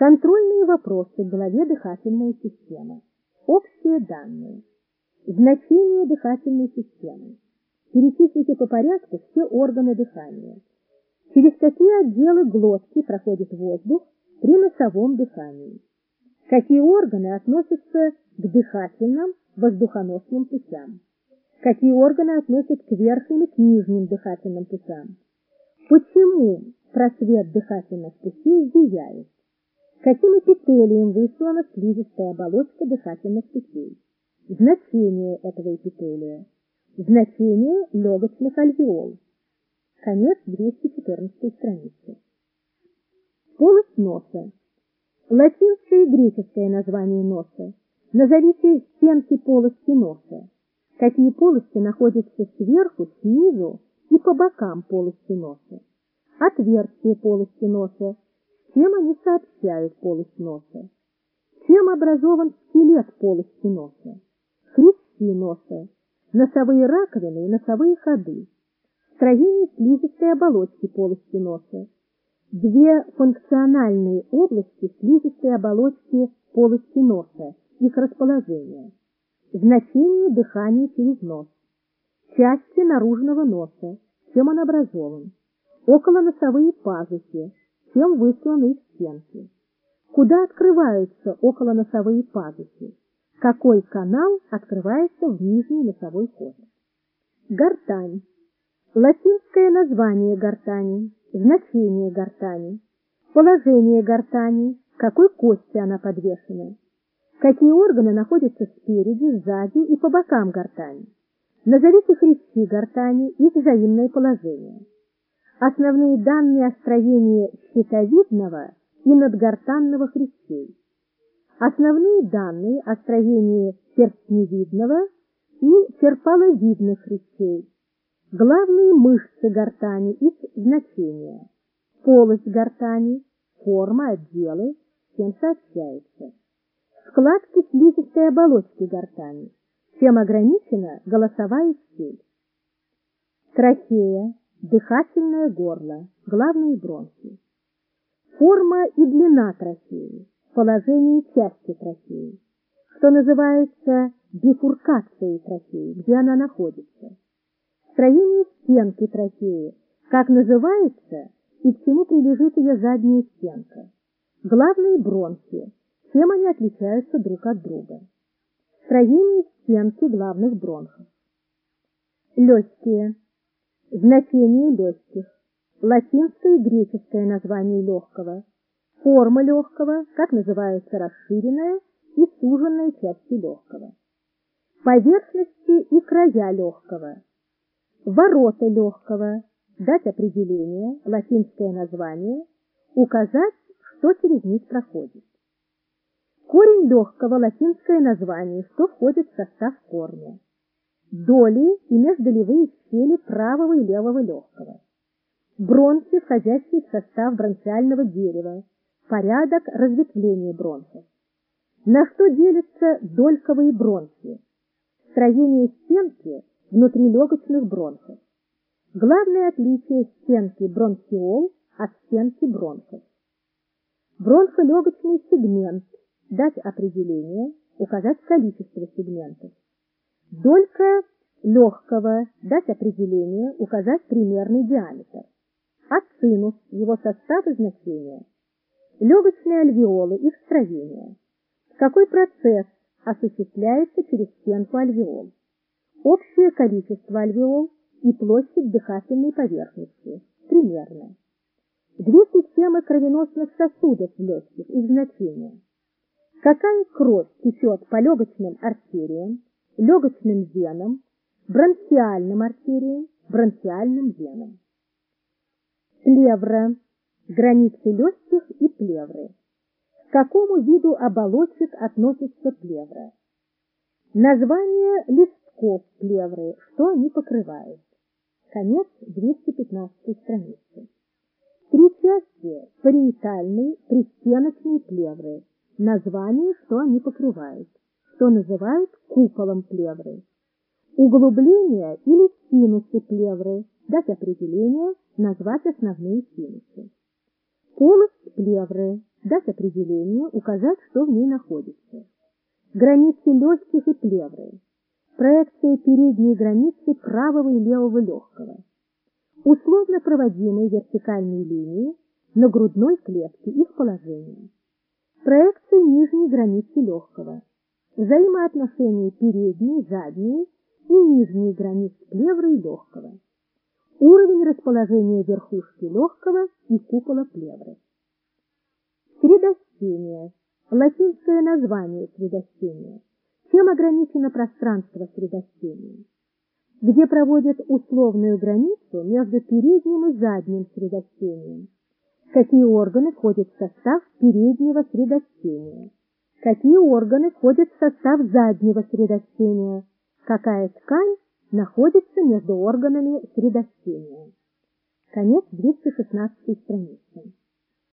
Контрольные вопросы в главе «Дыхательная система». Общие данные. Значение дыхательной системы. Перечислите по порядку все органы дыхания. Через какие отделы глотки проходит воздух при носовом дыхании? Какие органы относятся к дыхательным воздухоносным путям? Какие органы относятся к верхним и к нижним дыхательным путям? Почему просвет дыхательных путей зияет? Каким эпителием выслана слизистая оболочка дыхательных путей? Значение этого эпителия. Значение легочных альвеол. Конец 214 страницы. Полость носа. Латинское и греческое название носа. Назовите стенки полости носа. Какие полости находятся сверху, снизу и по бокам полости носа. Отверстие полости носа чем они сообщают полость носа? Чем образован скелет полости носа? Хрящи носа, носовые раковины и носовые ходы, строение слизистой оболочки полости носа, две функциональные области слизистой оболочки полости носа, их расположение, значение дыхания через нос, части наружного носа, чем он образован, околоносовые пазухи, чем высланы стенки. Куда открываются околоносовые пазухи? Какой канал открывается в нижний носовой ход? Гортань. Латинское название гортани, значение гортани, положение гортани, какой кости она подвешена, какие органы находятся спереди, сзади и по бокам гортани. Назовите хрящи гортани, их взаимное положение основные данные о строении щитовидного и надгортанного хрящей, основные данные о строении перстневидного и серпаловидных хрящей, главные мышцы гортани, их значения, полость гортани, форма, отделы, чем сообщается, складки слизистой оболочки гортани, чем ограничена голосовая щель, трахея, дыхательное горло, главные бронхи. Форма и длина трахеи, положение части трахеи, что называется бифуркацией трахеи, где она находится. Строение стенки трахеи, как называется и к чему прилежит ее задняя стенка. Главные бронхи, чем они отличаются друг от друга. Строение стенки главных бронхов. Легкие Значение легких. Латинское и греческое название легкого. Форма легкого, как называется расширенная и суженная части легкого. Поверхности и края легкого. Ворота легкого. Дать определение, латинское название, указать, что через них проходит. Корень легкого, латинское название, что входит в состав корня доли и междолевые щели правого и левого легкого. Бронхи, входящие в состав бронхиального дерева, порядок разветвления бронхов. На что делятся дольковые бронхи? Строение стенки внутрилегочных бронхов. Главное отличие стенки бронхиол от стенки бронхов. Бронхолегочный сегмент. Дать определение, указать количество сегментов. Долька легкого, дать определение, указать примерный диаметр. Ацинус, его состав и значение. Легочные альвеолы, их строение. Какой процесс осуществляется через стенку альвеол? Общее количество альвеол и площадь дыхательной поверхности. Примерно. Две системы кровеносных сосудов в легких, их значение. Какая кровь течет по легочным артериям, легочным венам, бронхиальным артериям, бронхиальным венам. Плевра, границы легких и плевры. К какому виду оболочек относится плевра? Название листков плевры, что они покрывают. Конец 215 страницы. Три части париетальной, пристеночной плевры. Название, что они покрывают что называют куполом плевры. Углубление или синусы плевры, дать определение, назвать основные синусы. Полость плевры, дать определение, указать, что в ней находится. Границы легких и плевры. Проекция передней границы правого и левого легкого. Условно проводимые вертикальные линии на грудной клетке, их положение. Проекция нижней границы легкого. Взаимоотношения передней, задней и нижней границ плевры и легкого. Уровень расположения верхушки легкого и купола плевры. Средостение. Латинское название средостения. Чем ограничено пространство средостения? Где проводят условную границу между передним и задним средостением? Какие органы входят в состав переднего средостения? Какие органы входят в состав заднего средостения? Какая ткань находится между органами средостения? Конец 216 страницы.